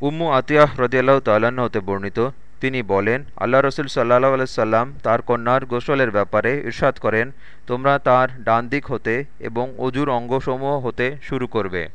উম্মু আতিয়াহ রদিয়াল্লাহ তাল্লাহ্ন হতে বর্ণিত, তিনি বলেন, আল্লাহ রসুল সাল্লাহ আলাইসাল্লাম তার কন্যার গোসলের ব্যাপারে ইরশাদ করেন, তোমরা তার ডান দিক হতে এবং অজুর অঙ্গসমূহ হতে শুরু করবে।